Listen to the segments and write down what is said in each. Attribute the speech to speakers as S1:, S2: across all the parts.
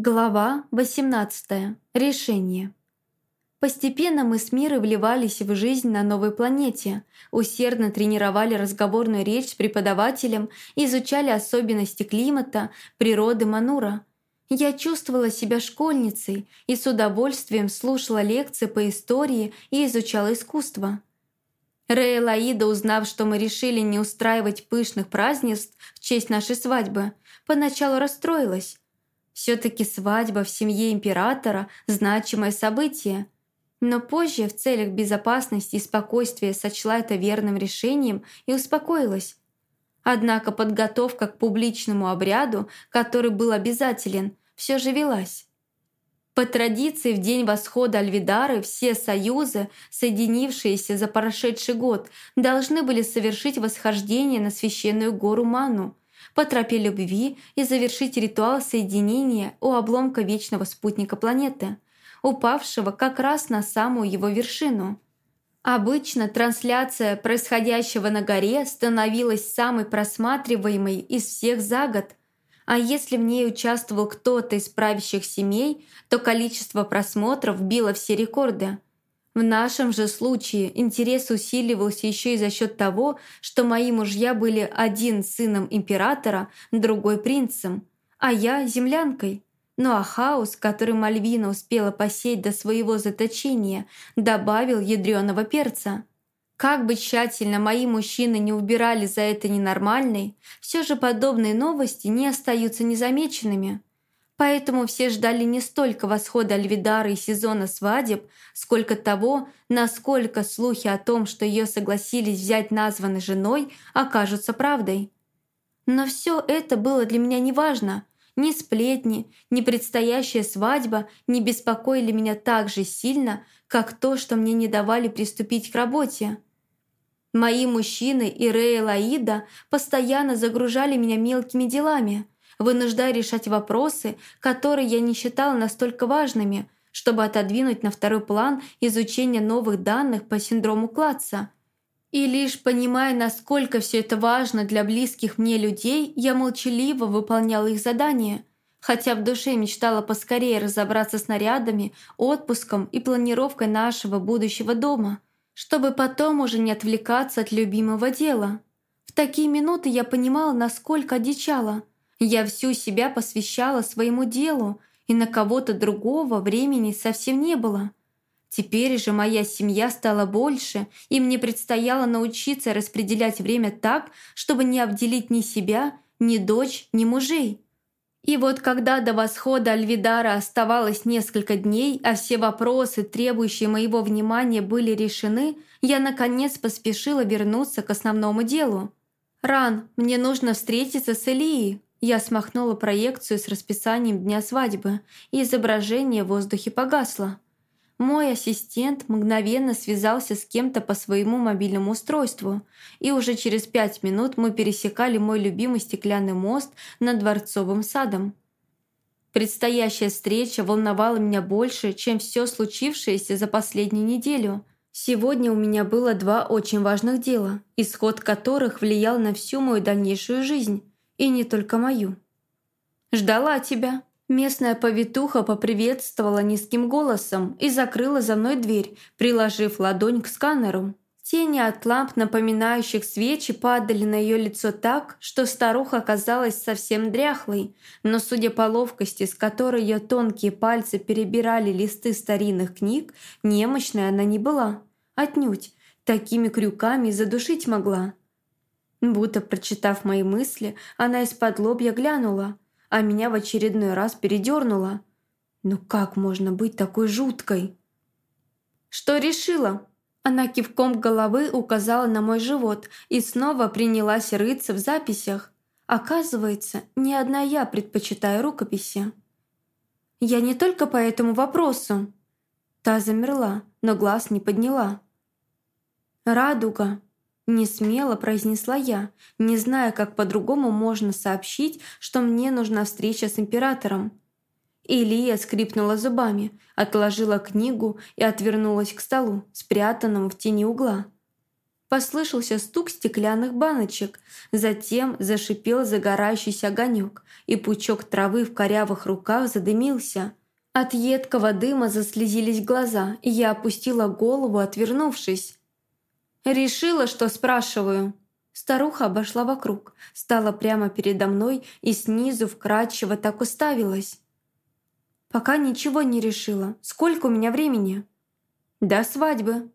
S1: Глава 18. Решение. Постепенно мы с Мирой вливались в жизнь на новой планете, усердно тренировали разговорную речь с преподавателем, изучали особенности климата, природы Манура. Я чувствовала себя школьницей и с удовольствием слушала лекции по истории и изучала искусство. Рея Лаида, узнав, что мы решили не устраивать пышных празднеств в честь нашей свадьбы, поначалу расстроилась, все-таки свадьба в семье императора – значимое событие. Но позже в целях безопасности и спокойствия сочла это верным решением и успокоилась. Однако подготовка к публичному обряду, который был обязателен, все же велась. По традиции, в день восхода Альвидары все союзы, соединившиеся за прошедший год, должны были совершить восхождение на священную гору Ману – по тропе любви и завершить ритуал соединения у обломка вечного спутника планеты, упавшего как раз на самую его вершину. Обычно трансляция происходящего на горе становилась самой просматриваемой из всех за год, а если в ней участвовал кто-то из правящих семей, то количество просмотров било все рекорды – в нашем же случае интерес усиливался еще и за счет того, что мои мужья были один сыном императора, другой принцем, а я землянкой. Ну а хаос, который Мальвина успела посеять до своего заточения, добавил ядреного перца. Как бы тщательно мои мужчины не убирали за это ненормальной, все же подобные новости не остаются незамеченными. Поэтому все ждали не столько восхода Альвидары и сезона свадеб, сколько того, насколько слухи о том, что ее согласились взять названной женой, окажутся правдой. Но все это было для меня неважно. Ни сплетни, ни предстоящая свадьба не беспокоили меня так же сильно, как то, что мне не давали приступить к работе. Мои мужчины и Рея Лаида постоянно загружали меня мелкими делами – вынуждая решать вопросы, которые я не считала настолько важными, чтобы отодвинуть на второй план изучение новых данных по синдрому Клатца. И лишь понимая, насколько все это важно для близких мне людей, я молчаливо выполняла их задания, хотя в душе мечтала поскорее разобраться с нарядами, отпуском и планировкой нашего будущего дома, чтобы потом уже не отвлекаться от любимого дела. В такие минуты я понимала, насколько одичала – я всю себя посвящала своему делу, и на кого-то другого времени совсем не было. Теперь же моя семья стала больше, и мне предстояло научиться распределять время так, чтобы не обделить ни себя, ни дочь, ни мужей. И вот когда до восхода Альвидара оставалось несколько дней, а все вопросы, требующие моего внимания, были решены, я наконец поспешила вернуться к основному делу. «Ран, мне нужно встретиться с Элией», я смахнула проекцию с расписанием дня свадьбы, и изображение в воздухе погасло. Мой ассистент мгновенно связался с кем-то по своему мобильному устройству, и уже через пять минут мы пересекали мой любимый стеклянный мост над Дворцовым садом. Предстоящая встреча волновала меня больше, чем все случившееся за последнюю неделю. Сегодня у меня было два очень важных дела, исход которых влиял на всю мою дальнейшую жизнь. И не только мою. «Ждала тебя». Местная повитуха поприветствовала низким голосом и закрыла за мной дверь, приложив ладонь к сканеру. Тени от ламп, напоминающих свечи, падали на ее лицо так, что старуха казалась совсем дряхлой, но, судя по ловкости, с которой ее тонкие пальцы перебирали листы старинных книг, немощной она не была. Отнюдь, такими крюками задушить могла. Будто прочитав мои мысли, она из-под лобья глянула, а меня в очередной раз передернула. Ну как можно быть такой жуткой? «Что решила?» Она кивком головы указала на мой живот и снова принялась рыться в записях. Оказывается, не одна я предпочитаю рукописи. «Я не только по этому вопросу». Та замерла, но глаз не подняла. «Радуга», не смело произнесла я, не зная, как по-другому можно сообщить, что мне нужна встреча с императором. Илия скрипнула зубами, отложила книгу и отвернулась к столу, спрятанному в тени угла. Послышался стук стеклянных баночек, затем зашипел загорающийся огонек, и пучок травы в корявых руках задымился. От едкого дыма заслезились глаза, и я опустила голову, отвернувшись. «Решила, что спрашиваю?» Старуха обошла вокруг, стала прямо передо мной и снизу вкрадчиво так уставилась. «Пока ничего не решила. Сколько у меня времени?» «До свадьбы»,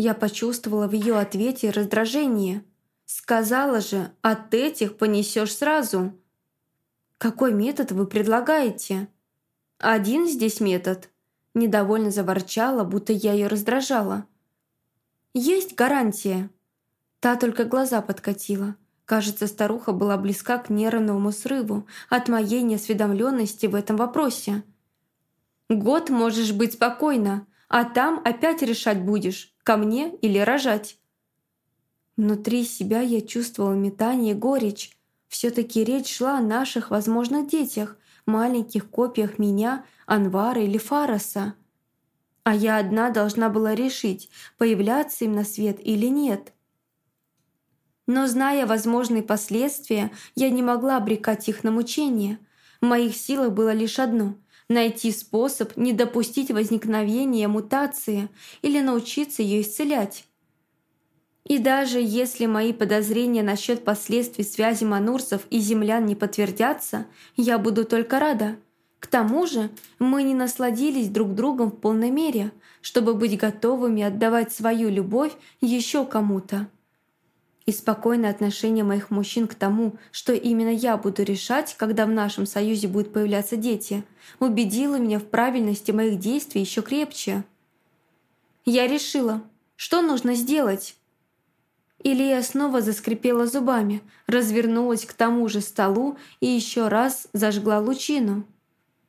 S1: я почувствовала в ее ответе раздражение. «Сказала же, от этих понесешь сразу». «Какой метод вы предлагаете?» «Один здесь метод». Недовольно заворчала, будто я ее раздражала. «Есть гарантия». Та только глаза подкатила. Кажется, старуха была близка к нервному срыву от моей неосведомленности в этом вопросе. «Год можешь быть спокойно, а там опять решать будешь, ко мне или рожать. Внутри себя я чувствовала метание и горечь. Все-таки речь шла о наших возможных детях, маленьких копиях меня, Анвара или Фараса. А я одна должна была решить, появляться им на свет или нет. Но зная возможные последствия, я не могла обрекать их на мучение. В моих силах было лишь одно — найти способ не допустить возникновения мутации или научиться ее исцелять. И даже если мои подозрения насчет последствий связи манурсов и землян не подтвердятся, я буду только рада. К тому же мы не насладились друг другом в полной мере, чтобы быть готовыми отдавать свою любовь еще кому-то и спокойное отношение моих мужчин к тому, что именно я буду решать, когда в нашем союзе будут появляться дети, убедило меня в правильности моих действий еще крепче. Я решила, что нужно сделать. Илья снова заскрипела зубами, развернулась к тому же столу и еще раз зажгла лучину.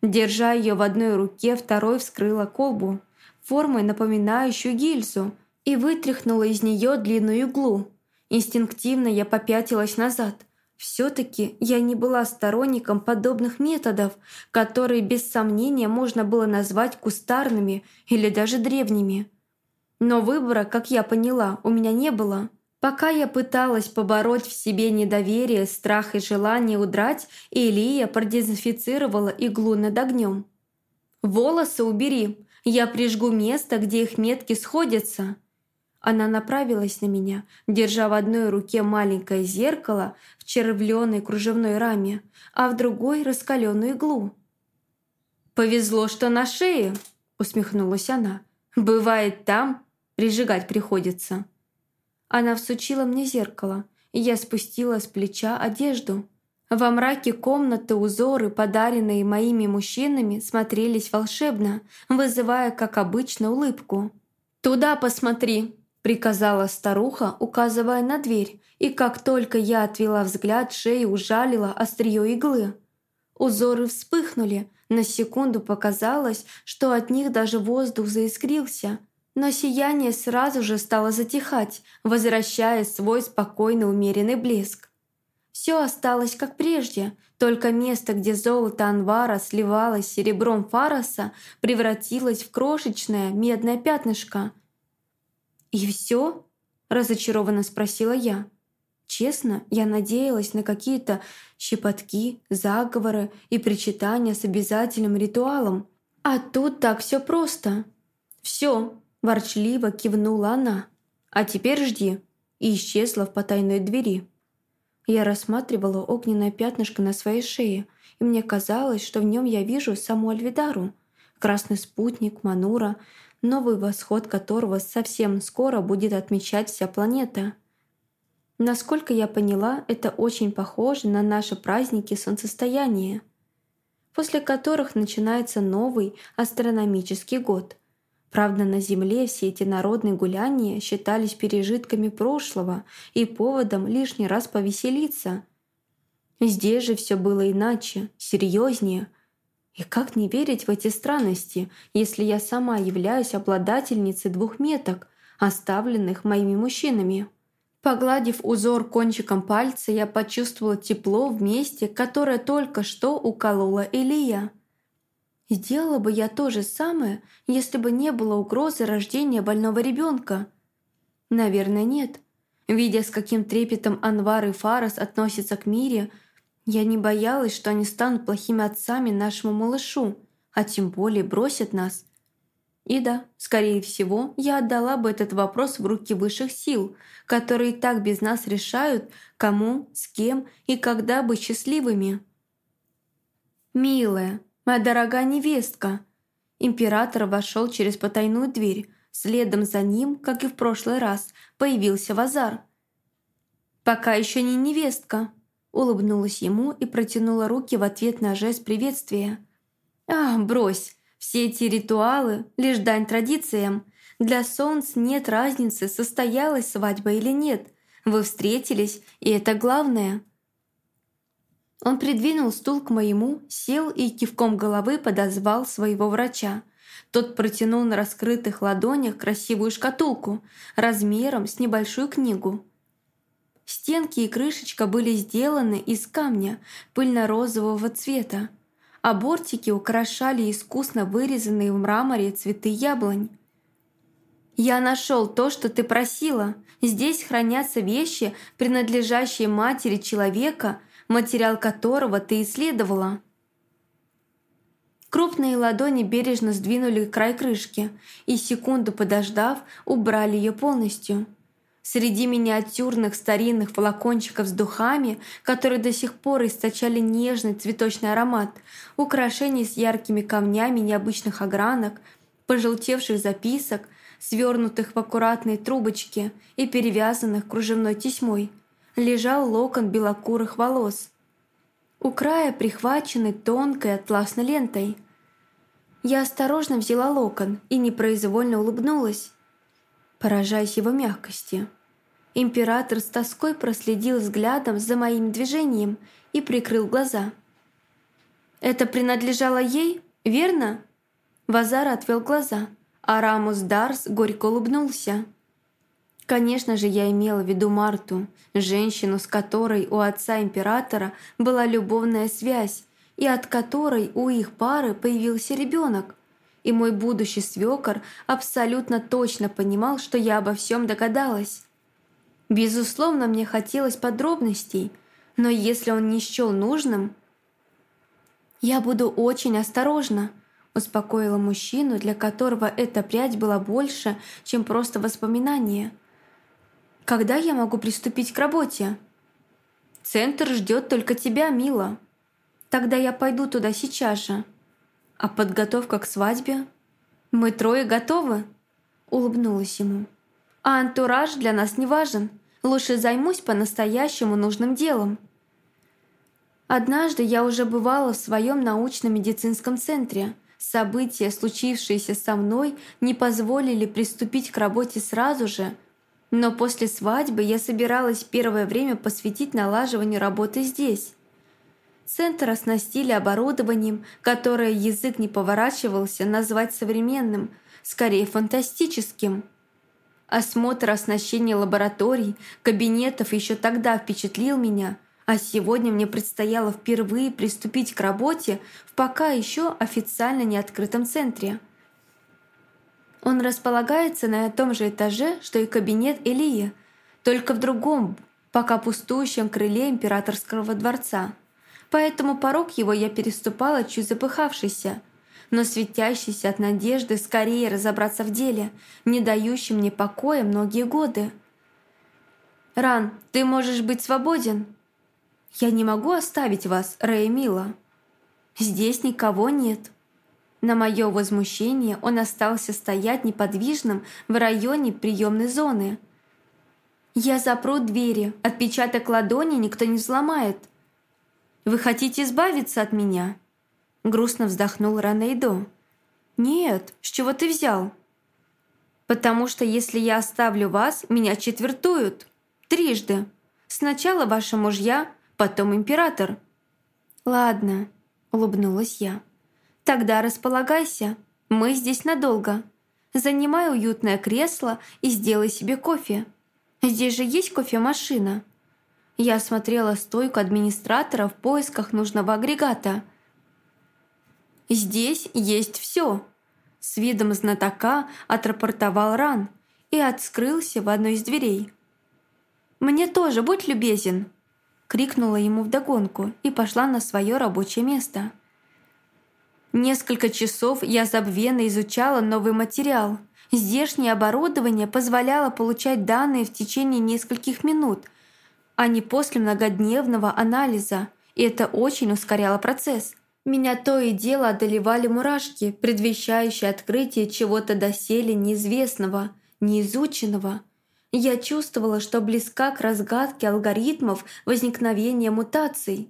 S1: Держа ее в одной руке, второй вскрыла колбу, формой напоминающую гильзу, и вытряхнула из нее длинную иглу. Инстинктивно я попятилась назад. Все-таки я не была сторонником подобных методов, которые без сомнения можно было назвать кустарными или даже древними. Но выбора, как я поняла, у меня не было. Пока я пыталась побороть в себе недоверие, страх и желание удрать, Илия продезинфицировала иглу над огнем. «Волосы убери, я прижгу место, где их метки сходятся», она направилась на меня, держа в одной руке маленькое зеркало в червленой кружевной раме, а в другой раскаленную иглу. «Повезло, что на шее!» — усмехнулась она. «Бывает там, прижигать приходится». Она всучила мне зеркало, и я спустила с плеча одежду. Во мраке комнаты узоры, подаренные моими мужчинами, смотрелись волшебно, вызывая, как обычно, улыбку. «Туда посмотри!» приказала старуха, указывая на дверь, и как только я отвела взгляд, шею ужалила острие иглы. Узоры вспыхнули, на секунду показалось, что от них даже воздух заискрился, но сияние сразу же стало затихать, возвращая свой спокойно умеренный блеск. Все осталось как прежде, только место, где золото Анвара сливалось серебром Фараса, превратилось в крошечное медное пятнышко – «И все?» – разочарованно спросила я. Честно, я надеялась на какие-то щепотки, заговоры и причитания с обязательным ритуалом. А тут так все просто. «Все!» – ворчливо кивнула она. «А теперь жди!» и исчезла в потайной двери. Я рассматривала огненное пятнышко на своей шее, и мне казалось, что в нем я вижу саму Альвидару. Красный спутник, Манура, новый восход которого совсем скоро будет отмечать вся планета. Насколько я поняла, это очень похоже на наши праздники солнцестояния, после которых начинается новый астрономический год. Правда, на Земле все эти народные гуляния считались пережитками прошлого и поводом лишний раз повеселиться. Здесь же все было иначе, серьезнее – и как не верить в эти странности, если я сама являюсь обладательницей двух меток, оставленных моими мужчинами? Погладив узор кончиком пальца, я почувствовала тепло в месте, которое только что уколола Сделала бы я то же самое, если бы не было угрозы рождения больного ребенка. Наверное, нет. Видя, с каким трепетом Анвар и Фарас относятся к Мире, я не боялась, что они станут плохими отцами нашему малышу, а тем более бросят нас. И да, скорее всего, я отдала бы этот вопрос в руки высших сил, которые так без нас решают, кому, с кем и когда быть счастливыми. «Милая, моя дорогая невестка!» Император вошел через потайную дверь, следом за ним, как и в прошлый раз, появился Вазар. «Пока еще не невестка», улыбнулась ему и протянула руки в ответ на жест приветствия. «А, брось!» Все эти ритуалы – лишь дань традициям. Для солнц нет разницы, состоялась свадьба или нет. Вы встретились, и это главное. Он придвинул стул к моему, сел и кивком головы подозвал своего врача. Тот протянул на раскрытых ладонях красивую шкатулку размером с небольшую книгу. Стенки и крышечка были сделаны из камня пыльно-розового цвета а бортики украшали искусно вырезанные в мраморе цветы яблонь. «Я нашел то, что ты просила. Здесь хранятся вещи, принадлежащие матери человека, материал которого ты исследовала». Крупные ладони бережно сдвинули край крышки и, секунду подождав, убрали ее полностью – Среди миниатюрных старинных флакончиков с духами, которые до сих пор источали нежный цветочный аромат, украшений с яркими камнями необычных огранок, пожелтевших записок, свернутых в аккуратные трубочки и перевязанных кружевной тесьмой, лежал локон белокурых волос. У края прихваченный тонкой атласной лентой. Я осторожно взяла локон и непроизвольно улыбнулась, поражаясь его мягкости. Император с тоской проследил взглядом за моим движением и прикрыл глаза. «Это принадлежало ей, верно?» Вазар отвел глаза, а Рамус Дарс горько улыбнулся. Конечно же, я имела в виду Марту, женщину, с которой у отца императора была любовная связь, и от которой у их пары появился ребенок. И мой будущий свекор абсолютно точно понимал, что я обо всем догадалась. Безусловно, мне хотелось подробностей, но если он не счел нужным... «Я буду очень осторожна», – успокоила мужчину, для которого эта прядь была больше, чем просто воспоминание. «Когда я могу приступить к работе?» «Центр ждет только тебя, Мила. Тогда я пойду туда сейчас же». «А подготовка к свадьбе?» «Мы трое готовы?» – улыбнулась ему. «А антураж для нас не важен. Лучше займусь по-настоящему нужным делом. Однажды я уже бывала в своем научно-медицинском центре. События, случившиеся со мной, не позволили приступить к работе сразу же, но после свадьбы я собиралась первое время посвятить налаживанию работы здесь. Центр оснастили оборудованием, которое язык не поворачивался назвать современным, скорее фантастическим – Осмотр оснащения лабораторий, кабинетов еще тогда впечатлил меня, а сегодня мне предстояло впервые приступить к работе в пока еще официально не открытом центре. Он располагается на том же этаже, что и кабинет Элии, только в другом, пока пустующем крыле императорского дворца. Поэтому порог его я переступала чуть запыхавшийся – но светящийся от надежды скорее разобраться в деле, не дающий мне покоя многие годы. «Ран, ты можешь быть свободен?» «Я не могу оставить вас, Рэй Здесь никого нет». На мое возмущение он остался стоять неподвижным в районе приемной зоны. «Я запру двери, отпечаток ладони никто не взломает. Вы хотите избавиться от меня?» Грустно вздохнул Ранейдо. «Нет, с чего ты взял?» «Потому что если я оставлю вас, меня четвертуют. Трижды. Сначала ваши мужья, потом император». «Ладно», — улыбнулась я. «Тогда располагайся. Мы здесь надолго. Занимай уютное кресло и сделай себе кофе. Здесь же есть кофемашина». Я осмотрела стойку администратора в поисках нужного агрегата — «Здесь есть все», — с видом знатока отрапортовал Ран и открылся в одной из дверей. «Мне тоже, будь любезен!» крикнула ему вдогонку и пошла на свое рабочее место. Несколько часов я забвенно изучала новый материал. Здешнее оборудование позволяло получать данные в течение нескольких минут, а не после многодневного анализа, и это очень ускоряло процесс. Меня то и дело одолевали мурашки, предвещающие открытие чего-то доселе неизвестного, неизученного. Я чувствовала, что близка к разгадке алгоритмов возникновения мутаций.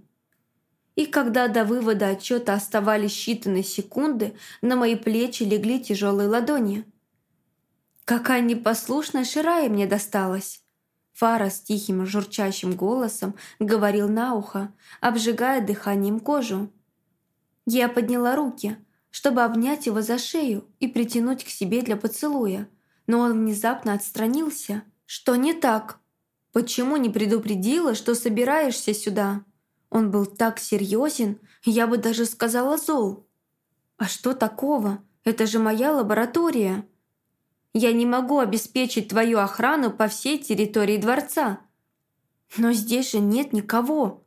S1: И когда до вывода отчета оставались считанные секунды, на мои плечи легли тяжелые ладони. Какая непослушная ширая мне досталась. Фара с тихим журчащим голосом говорил на ухо, обжигая дыханием кожу. Я подняла руки, чтобы обнять его за шею и притянуть к себе для поцелуя, но он внезапно отстранился. «Что не так? Почему не предупредила, что собираешься сюда?» Он был так серьезен, я бы даже сказала зол. «А что такого? Это же моя лаборатория!» «Я не могу обеспечить твою охрану по всей территории дворца!» «Но здесь же нет никого!»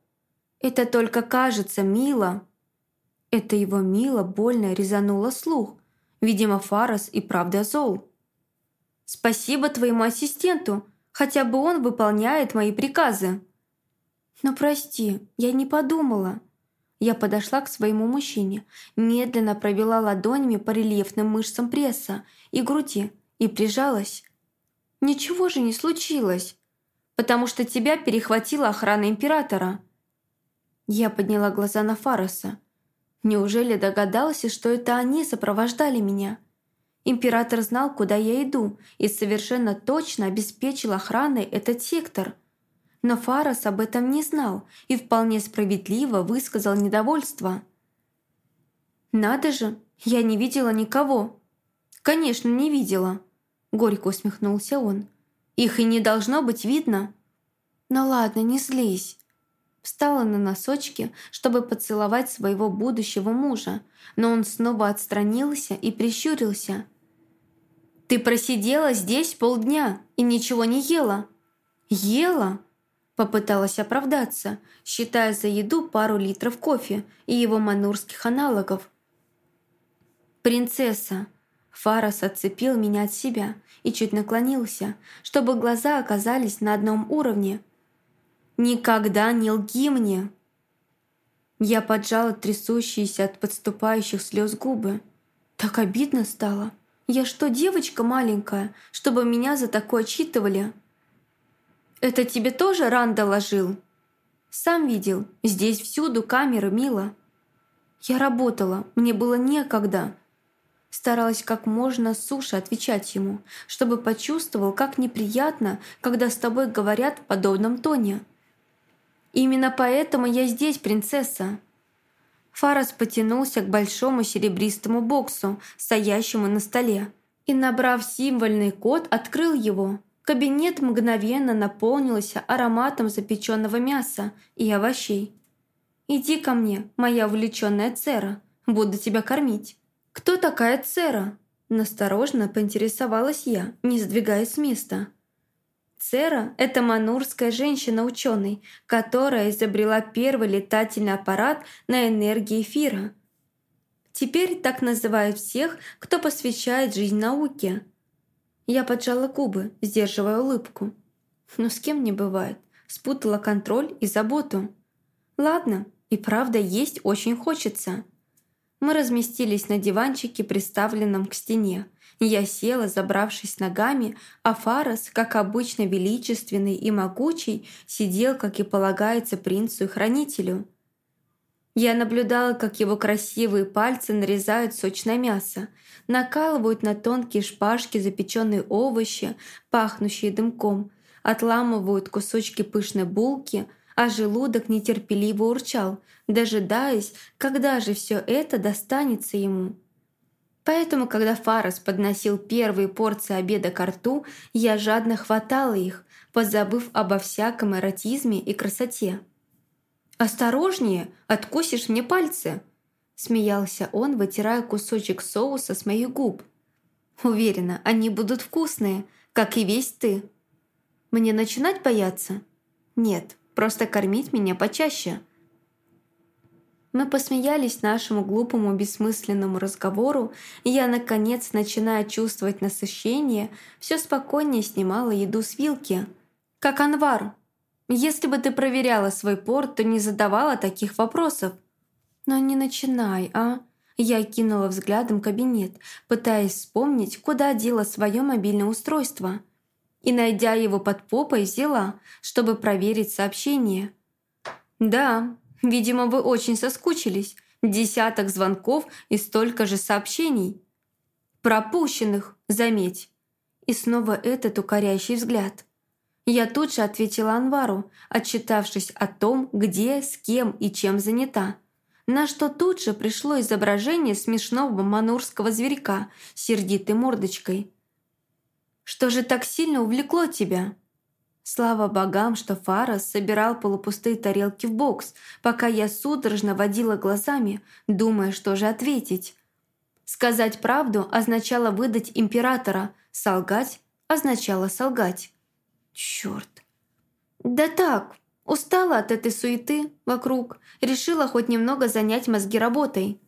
S1: «Это только кажется мило!» Это его мило больно резануло слух. Видимо, Фарас и правда зол. «Спасибо твоему ассистенту, хотя бы он выполняет мои приказы». «Но прости, я не подумала». Я подошла к своему мужчине, медленно провела ладонями по рельефным мышцам пресса и груди и прижалась. «Ничего же не случилось, потому что тебя перехватила охрана императора». Я подняла глаза на Фараса. Неужели догадался, что это они сопровождали меня? Император знал, куда я иду, и совершенно точно обеспечил охраной этот сектор. Но Фарас об этом не знал и вполне справедливо высказал недовольство. «Надо же, я не видела никого». «Конечно, не видела», — горько усмехнулся он. «Их и не должно быть видно». «Ну ладно, не злись. Встала на носочки, чтобы поцеловать своего будущего мужа, но он снова отстранился и прищурился. «Ты просидела здесь полдня и ничего не ела?» «Ела?» Попыталась оправдаться, считая за еду пару литров кофе и его манурских аналогов. «Принцесса!» Фарас отцепил меня от себя и чуть наклонился, чтобы глаза оказались на одном уровне – Никогда не лги мне!» Я поджала трясущиеся от подступающих слез губы. Так обидно стало. Я что, девочка маленькая, чтобы меня за такое отчитывали? Это тебе тоже Ран доложил? Сам видел, здесь всюду камеры, мило. Я работала, мне было некогда. Старалась как можно суше отвечать ему, чтобы почувствовал, как неприятно, когда с тобой говорят в подобном тоне. Именно поэтому я здесь, принцесса». Фарас потянулся к большому серебристому боксу, стоящему на столе, и, набрав символьный код, открыл его. Кабинет мгновенно наполнился ароматом запеченного мяса и овощей. «Иди ко мне, моя увлеченная Цера, буду тебя кормить». «Кто такая Цера?» Насторожно поинтересовалась я, не сдвигаясь с места. Цера – это манурская женщина-ученый, которая изобрела первый летательный аппарат на энергии эфира. Теперь так называют всех, кто посвящает жизнь науке. Я поджала губы, сдерживая улыбку. Но с кем не бывает. Спутала контроль и заботу. Ладно, и правда есть очень хочется. Мы разместились на диванчике, приставленном к стене. Я села, забравшись ногами, а Фарас, как обычно величественный и могучий, сидел, как и полагается принцу и хранителю. Я наблюдала, как его красивые пальцы нарезают сочное мясо, накалывают на тонкие шпажки запеченные овощи, пахнущие дымком, отламывают кусочки пышной булки, а желудок нетерпеливо урчал, дожидаясь, когда же все это достанется ему. Поэтому, когда Фарас подносил первые порции обеда к рту, я жадно хватала их, позабыв обо всяком эротизме и красоте. «Осторожнее, откусишь мне пальцы!» Смеялся он, вытирая кусочек соуса с моих губ. «Уверена, они будут вкусные, как и весь ты. Мне начинать бояться? Нет, просто кормить меня почаще. Мы посмеялись нашему глупому бессмысленному разговору, и я, наконец, начиная чувствовать насыщение, все спокойнее снимала еду с вилки. Как Анвар. Если бы ты проверяла свой порт, то не задавала таких вопросов. Но не начинай, а? Я кинула взглядом кабинет, пытаясь вспомнить, куда дела свое мобильное устройство. И, найдя его под попой, взяла, чтобы проверить сообщение. «Да, видимо, вы очень соскучились. Десяток звонков и столько же сообщений. Пропущенных, заметь». И снова этот укоряющий взгляд. Я тут же ответила Анвару, отчитавшись о том, где, с кем и чем занята на что тут же пришло изображение смешного манурского зверька с сердитой мордочкой. «Что же так сильно увлекло тебя?» Слава богам, что Фарас собирал полупустые тарелки в бокс, пока я судорожно водила глазами, думая, что же ответить. Сказать правду означало выдать императора, солгать означало солгать. Черт. «Да так, Устала от этой суеты вокруг, решила хоть немного занять мозги работой.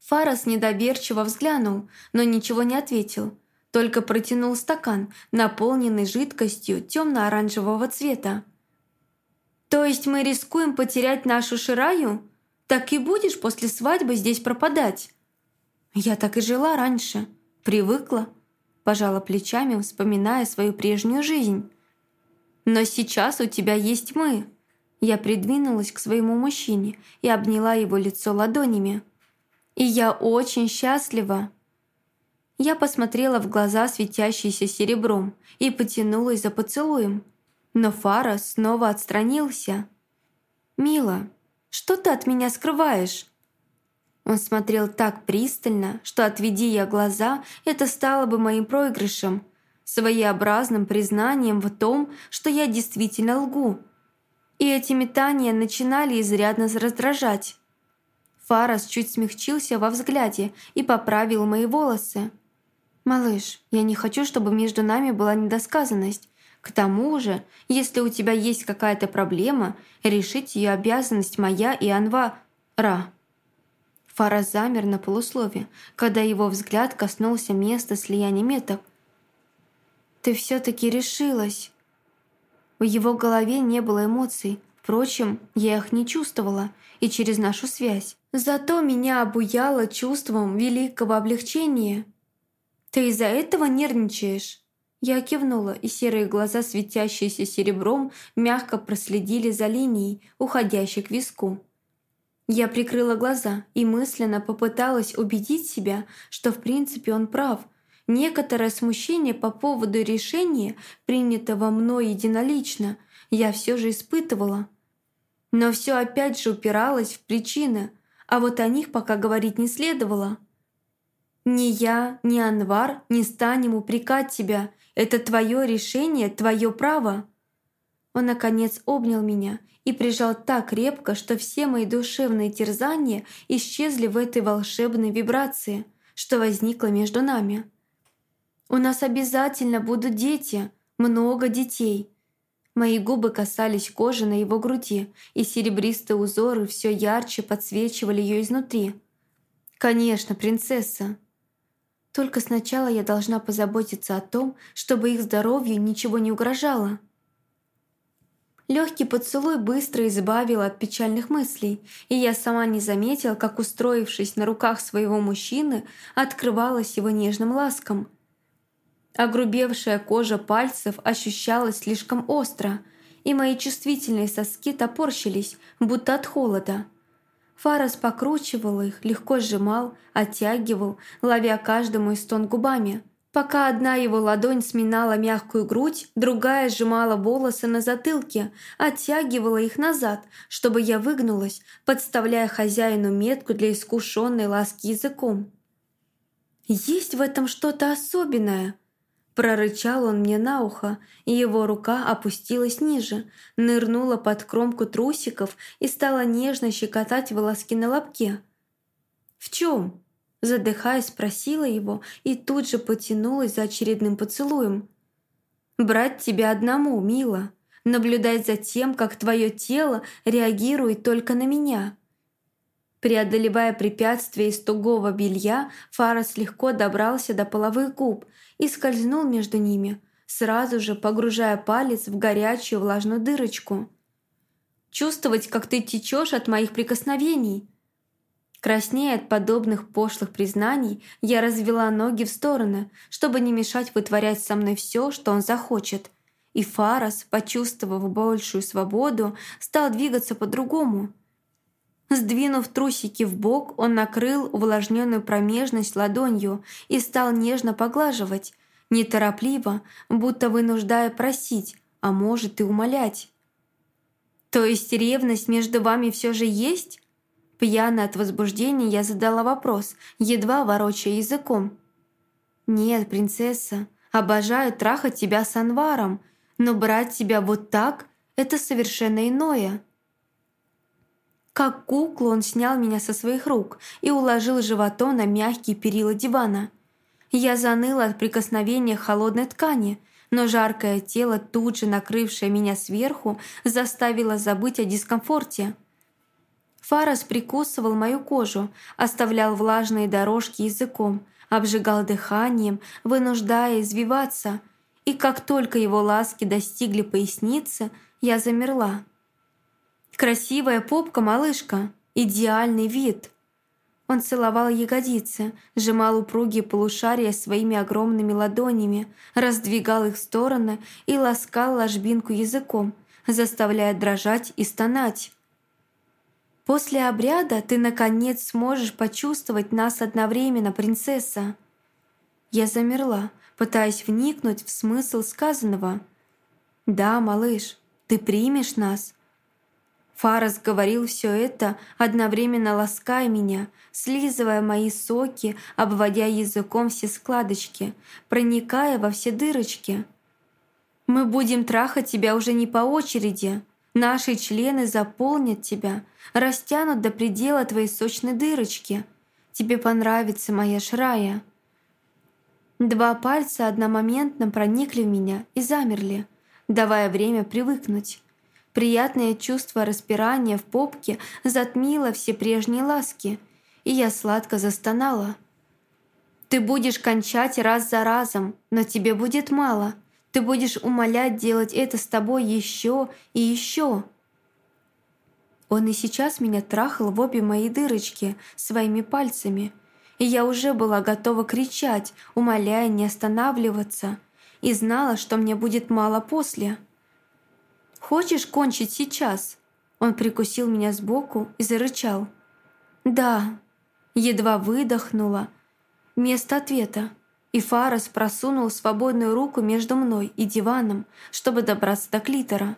S1: Фарас недоверчиво взглянул, но ничего не ответил, только протянул стакан, наполненный жидкостью темно-оранжевого цвета. «То есть мы рискуем потерять нашу Шираю? Так и будешь после свадьбы здесь пропадать?» «Я так и жила раньше, привыкла», пожала плечами, вспоминая свою прежнюю жизнь. Но сейчас у тебя есть мы». Я придвинулась к своему мужчине и обняла его лицо ладонями. «И я очень счастлива». Я посмотрела в глаза, светящиеся серебром, и потянулась за поцелуем. Но Фара снова отстранился. «Мила, что ты от меня скрываешь?» Он смотрел так пристально, что отведи я глаза, это стало бы моим проигрышем, своеобразным признанием в том, что я действительно лгу. И эти метания начинали изрядно раздражать. Фарас чуть смягчился во взгляде и поправил мои волосы. «Малыш, я не хочу, чтобы между нами была недосказанность. К тому же, если у тебя есть какая-то проблема, решить ее обязанность моя и Анва Ра». Фарас замер на полуслове, когда его взгляд коснулся места слияния меток, ты все-таки решилась!» В его голове не было эмоций, впрочем, я их не чувствовала и через нашу связь. Зато меня обуяло чувством великого облегчения. «Ты из-за этого нервничаешь?» Я кивнула, и серые глаза, светящиеся серебром, мягко проследили за линией, уходящей к виску. Я прикрыла глаза и мысленно попыталась убедить себя, что в принципе он прав, Некоторое смущение по поводу решения, принятого мной единолично, я все же испытывала. Но все опять же упиралось в причины, а вот о них пока говорить не следовало. «Ни я, ни Анвар не станем упрекать тебя. Это твое решение, твое право». Он, наконец, обнял меня и прижал так крепко, что все мои душевные терзания исчезли в этой волшебной вибрации, что возникла между нами. У нас обязательно будут дети, много детей». Мои губы касались кожи на его груди, и серебристые узоры все ярче подсвечивали ее изнутри. «Конечно, принцесса!» Только сначала я должна позаботиться о том, чтобы их здоровью ничего не угрожало. Легкий поцелуй быстро избавил от печальных мыслей, и я сама не заметила, как, устроившись на руках своего мужчины, открывалась его нежным ласком – Огрубевшая кожа пальцев ощущалась слишком остро, и мои чувствительные соски топорщились, будто от холода. Фарас покручивал их, легко сжимал, оттягивал, ловя каждому из стон губами. Пока одна его ладонь сминала мягкую грудь, другая сжимала волосы на затылке, оттягивала их назад, чтобы я выгнулась, подставляя хозяину метку для искушенной ласки языком. «Есть в этом что-то особенное», Прорычал он мне на ухо, и его рука опустилась ниже, нырнула под кромку трусиков и стала нежно щекотать волоски на лобке. «В чем?» Задыхаясь, спросила его и тут же потянулась за очередным поцелуем. «Брать тебя одному, мила. Наблюдать за тем, как твое тело реагирует только на меня». Преодолевая препятствия из тугого белья, Фарас легко добрался до половых губ и скользнул между ними, сразу же погружая палец в горячую влажную дырочку. «Чувствовать, как ты течешь от моих прикосновений», Краснея от подобных пошлых признаний, я развела ноги в стороны, чтобы не мешать вытворять со мной все, что он захочет. И Фарас, почувствовав большую свободу, стал двигаться по-другому. Сдвинув трусики в бок, он накрыл увлажненную промежность ладонью и стал нежно поглаживать, неторопливо, будто вынуждая просить, а может и умолять. «То есть ревность между вами все же есть?» Пьяная от возбуждения я задала вопрос, едва ворочая языком. «Нет, принцесса, обожаю трахать тебя с Анваром, но брать тебя вот так – это совершенно иное». Как куклу он снял меня со своих рук и уложил животом на мягкие перила дивана. Я заныла от прикосновения холодной ткани, но жаркое тело, тут же накрывшее меня сверху, заставило забыть о дискомфорте. Фарас прикусывал мою кожу, оставлял влажные дорожки языком, обжигал дыханием, вынуждая извиваться, и как только его ласки достигли поясницы, я замерла. «Красивая попка, малышка, идеальный вид!» Он целовал ягодицы, сжимал упругие полушария своими огромными ладонями, раздвигал их стороны и ласкал ложбинку языком, заставляя дрожать и стонать. После обряда ты, наконец, сможешь почувствовать нас одновременно, принцесса». Я замерла, пытаясь вникнуть в смысл сказанного. «Да, малыш, ты примешь нас?» Фарас говорил все это, одновременно лаская меня, слизывая мои соки, обводя языком все складочки, проникая во все дырочки. «Мы будем трахать тебя уже не по очереди», Наши члены заполнят тебя, растянут до предела твоей сочной дырочки. Тебе понравится моя шрая». Два пальца одномоментно проникли в меня и замерли, давая время привыкнуть. Приятное чувство распирания в попке затмило все прежние ласки, и я сладко застонала. «Ты будешь кончать раз за разом, но тебе будет мало. Ты будешь умолять делать это с тобой еще и еще. Он и сейчас меня трахал в обе мои дырочки своими пальцами, и я уже была готова кричать, умоляя не останавливаться, и знала, что мне будет мало после. «Хочешь кончить сейчас?» Он прикусил меня сбоку и зарычал. «Да». Едва выдохнула. Вместо ответа и Фарас просунул свободную руку между мной и диваном, чтобы добраться до клитора.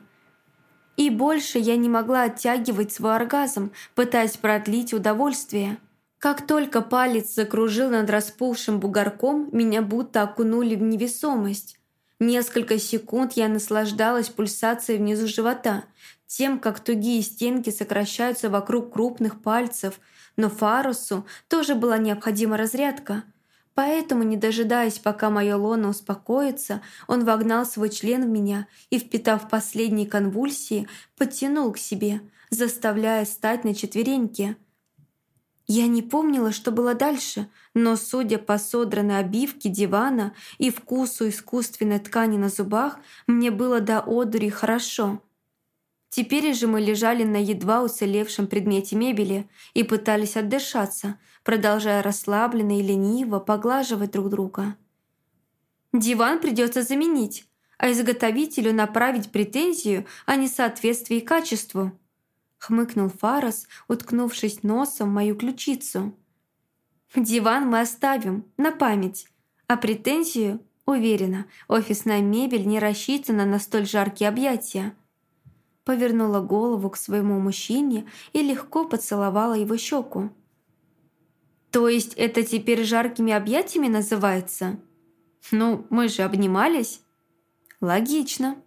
S1: И больше я не могла оттягивать свой оргазм, пытаясь продлить удовольствие. Как только палец закружил над распухшим бугорком, меня будто окунули в невесомость. Несколько секунд я наслаждалась пульсацией внизу живота, тем, как тугие стенки сокращаются вокруг крупных пальцев, но Фарусу тоже была необходима разрядка – Поэтому, не дожидаясь, пока мое лоно успокоится, он вогнал свой член в меня и, впитав последние конвульсии, подтянул к себе, заставляя стать на четвереньки. Я не помнила, что было дальше, но, судя по содранной обивке дивана и вкусу искусственной ткани на зубах, мне было до одури хорошо. Теперь же мы лежали на едва уцелевшем предмете мебели и пытались отдышаться, продолжая расслабленно и лениво поглаживать друг друга. «Диван придется заменить, а изготовителю направить претензию о несоответствии качеству», хмыкнул Фарас, уткнувшись носом в мою ключицу. «Диван мы оставим, на память, а претензию, уверена, офисная мебель не рассчитана на столь жаркие объятия» повернула голову к своему мужчине и легко поцеловала его щеку. «То есть это теперь жаркими объятиями называется? Ну, мы же обнимались?» «Логично»,